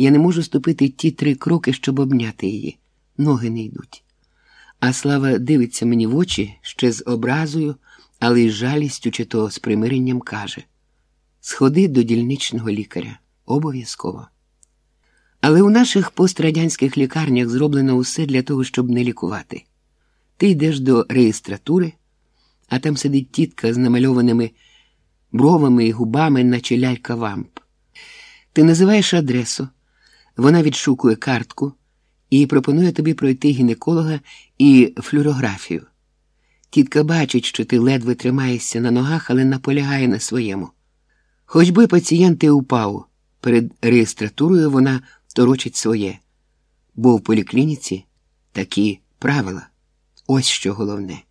Я не можу ступити ті три кроки, щоб обняти її. Ноги не йдуть. А слава дивиться мені в очі ще з образою, але й з жалістю, чи то з примиренням каже: Сходи до дільничного лікаря обов'язково. Але у наших пострадянських лікарнях зроблено усе для того, щоб не лікувати. Ти йдеш до реєстратури, а там сидить тітка з намальованими бровами і губами, наче лялька вамп. Ти називаєш адресу, вона відшукує картку і пропонує тобі пройти гінеколога і флюорографію. Тітка бачить, що ти ледве тримаєшся на ногах, але наполягає на своєму. Хоч би пацієнт і упав, перед реєстратурою вона торочить своє, бо в поліклініці такі правила. Ось що головне.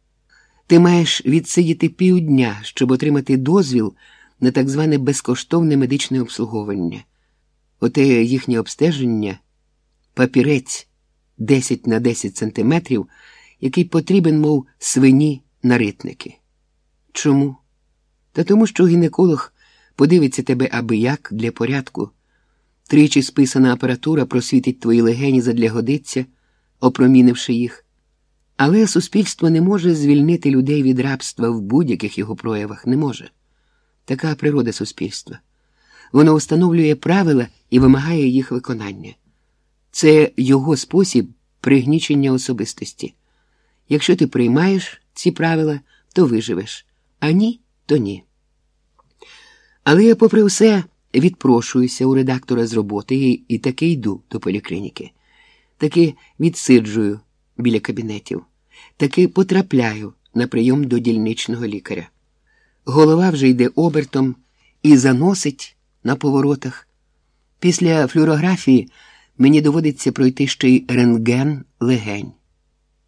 Ти маєш відсидіти півдня, щоб отримати дозвіл на так зване безкоштовне медичне обслуговування. Оте їхнє обстеження папірець 10 на 10 сантиметрів, який потрібен, мов свині на ритники. Чому? Та тому, що гінеколог подивиться тебе аби як для порядку. Тричі списана апаратура просвітить твої легені задля годиться, опромінивши їх. Але суспільство не може звільнити людей від рабства в будь-яких його проявах не може. Така природа суспільства. Воно встановлює правила і вимагає їх виконання. Це його спосіб пригнічення особистості. Якщо ти приймаєш ці правила, то виживеш, а ні, то ні. Але я, попри все, відпрошуюся у редактора з роботи і, і таки йду до поліклініки, таки відсиджую біля кабінетів, таки потрапляю на прийом до дільничного лікаря. Голова вже йде обертом і заносить на поворотах. Після флюорографії мені доводиться пройти ще й рентген легень.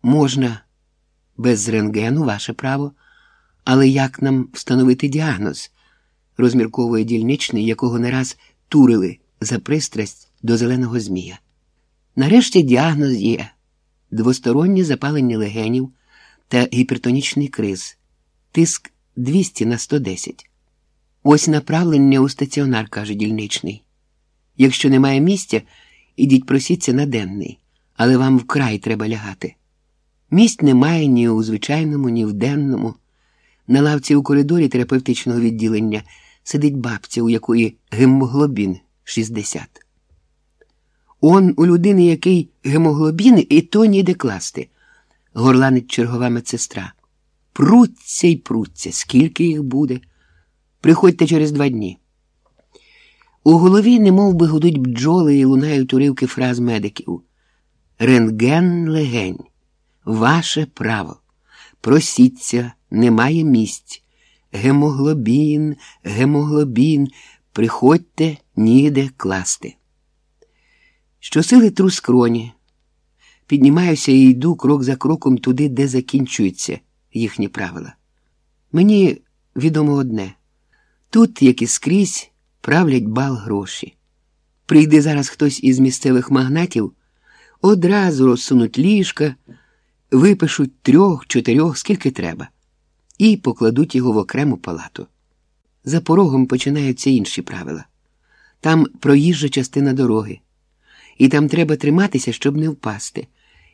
Можна без рентгену ваше право, але як нам встановити діагноз? розмірковує дільничний, якого не раз турили за пристрасть до зеленого змія. Нарешті діагноз є двостороннє запалення легенів та гіпертонічний криз, тиск 200 на 110. Ось направлення у стаціонар, каже дільничний. Якщо немає місця, ідіть просіться на денний, але вам вкрай треба лягати. Місць немає ні у звичайному, ні в денному. На лавці у коридорі терапевтичного відділення сидить бабця, у якої гемоглобін 60. Он у людини, який гемоглобін, і то ніде класти, горланить чергова медсестра. Пруться й пруться, скільки їх буде. Приходьте через два дні. У голові немов би гудуть бджоли і лунають уривки фраз медиків. Рентген легень. Ваше право. Просіться, немає місць. Гемоглобін, гемоглобін, приходьте ніде класти. Щосили тру скроні. Піднімаюся і йду крок за кроком туди, де закінчуються їхні правила. Мені відомо одне тут, як і скрізь, правлять бал гроші. Прийде зараз хтось із місцевих магнатів, одразу розсунуть ліжка, випишуть трьох, чотирьох, скільки треба, і покладуть його в окрему палату. За порогом починаються інші правила. Там проїжджа частина дороги, і там треба триматися, щоб не впасти.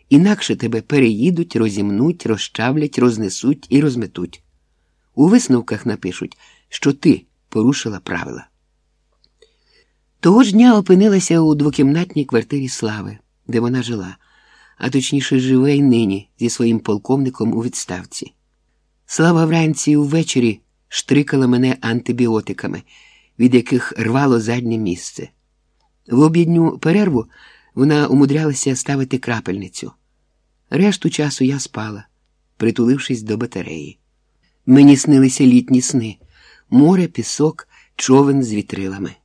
Інакше тебе переїдуть, розімнуть, розчавлять, рознесуть і розметуть. У висновках напишуть, що ти порушила правила. Того ж дня опинилася у двокімнатній квартирі Слави, де вона жила, а точніше живе й нині зі своїм полковником у відставці. Слава вранці і ввечері штрикала мене антибіотиками, від яких рвало заднє місце. В обідню перерву вона умудрялася ставити крапельницю. Решту часу я спала, притулившись до батареї. Мені снилися літні сни, море, пісок, човен з вітрилами.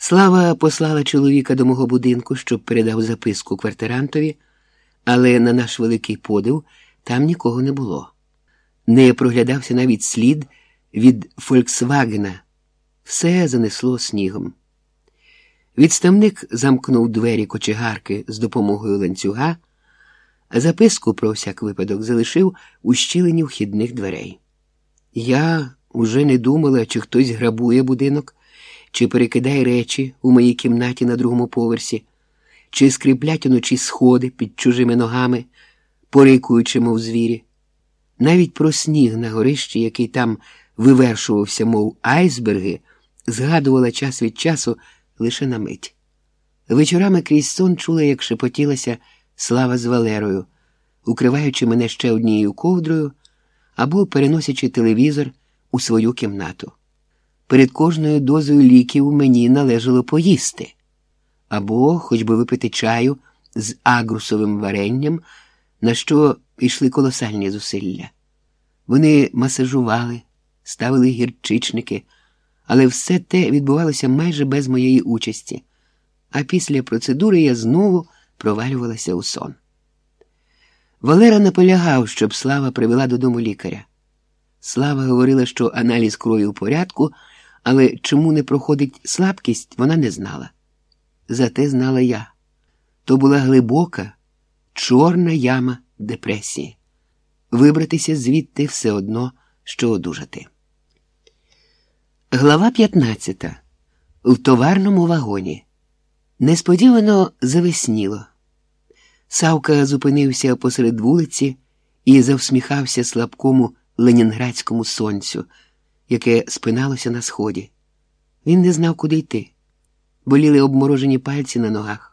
Слава послала чоловіка до мого будинку, щоб передав записку квартирантові, але на наш великий подив там нікого не було. Не проглядався навіть слід від Фольксвагена. Все занесло снігом. Відставник замкнув двері кочегарки з допомогою ланцюга, а записку про всяк випадок залишив у щілині вхідних дверей. Я уже не думала, чи хтось грабує будинок чи перекидай речі у моїй кімнаті на другому поверсі, чи скріплять уночі сходи під чужими ногами, порикуючи, мов звірі. Навіть про сніг на горищі, який там вивершувався, мов айсберги, згадувала час від часу лише на мить. Вечорами крізь сон чула, як шепотілася слава з Валерою, укриваючи мене ще однією ковдрою або переносячи телевізор у свою кімнату. Перед кожною дозою ліків мені належало поїсти або хоч би випити чаю з агрусовим варенням, на що йшли колосальні зусилля. Вони масажували, ставили гірчичники, але все те відбувалося майже без моєї участі, а після процедури я знову провалювалася у сон. Валера наполягав, щоб Слава привела додому лікаря. Слава говорила, що аналіз крові у порядку, але чому не проходить слабкість, вона не знала. Зате знала я. То була глибока, чорна яма депресії. Вибратися звідти все одно, що одужати. Глава 15. В товарному вагоні. Несподівано завесніло. Савка зупинився посеред вулиці і завсміхався слабкому ленінградському сонцю, яке спиналося на сході. Він не знав, куди йти. Боліли обморожені пальці на ногах.